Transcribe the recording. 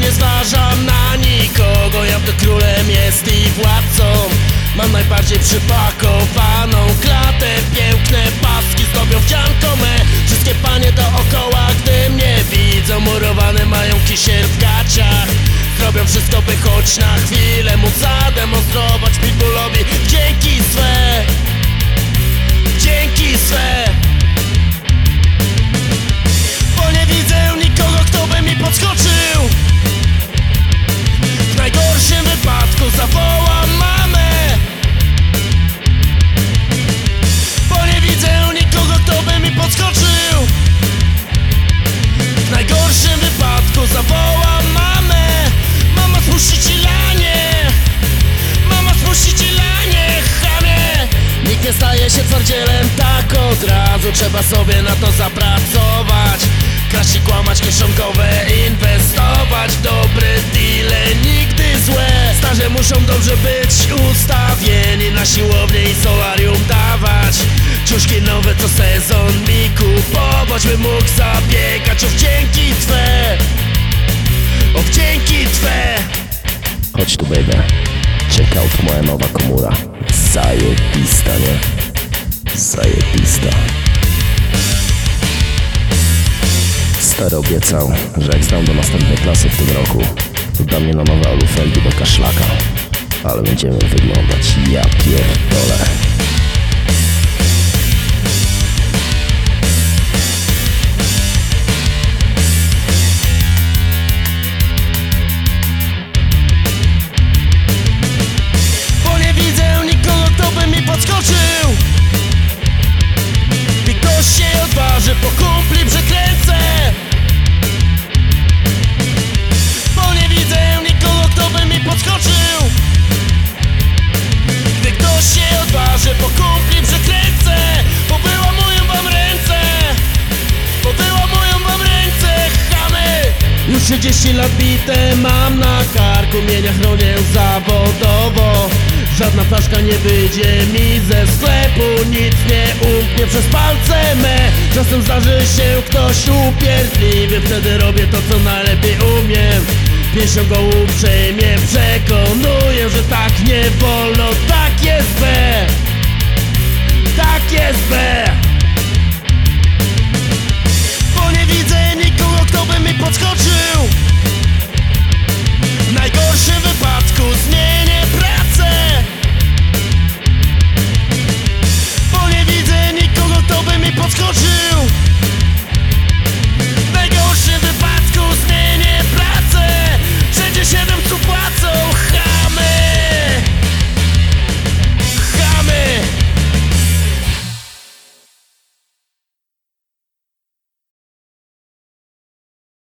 nie zważam na nikogo Ja to królem jest i władcą. Mam najbardziej przypakowaną klatę Piękne paski zdobią wdzianko me Wszystkie panie dookoła, gdy mnie widzą Murowane mają kisiel w gaciach. Zrobią wszystko, by choć na chwilę móc zademonstrować Pitbullowi. Dzięki swe Dzięki swe twardzielem tak od razu Trzeba sobie na to zapracować. Kraść i kłamać, kieszonkowe inwestować. Dobre deale, nigdy złe. Starze muszą dobrze być ustawieni Na siłownię i solarium dawać. Ciuszki nowe co sezon mi kupować By mógł zabiegać. O wdzięki Twe O wdzięki Twe. Chodź tu baby. Check out moja nowa komura Zajebista, nie? Zajebista. Stary obiecał, że jak zdam do następnej klasy w tym roku To da mnie na nowe alufelgi do kaszlaka. Ale będziemy wyglądać ja pierdolę 30 lat bite mam na karku Mienia chronię zawodowo. Żadna flaszka nie wyjdzie mi ze sklepu Nic nie umknie przez palce me. Czasem zdarzy się ktoś upierdliwy Wtedy robię to co najlepiej umiem. Pięścią go uprzejmie przekonuję Że tak nie wolno, tak jest B Tak jest B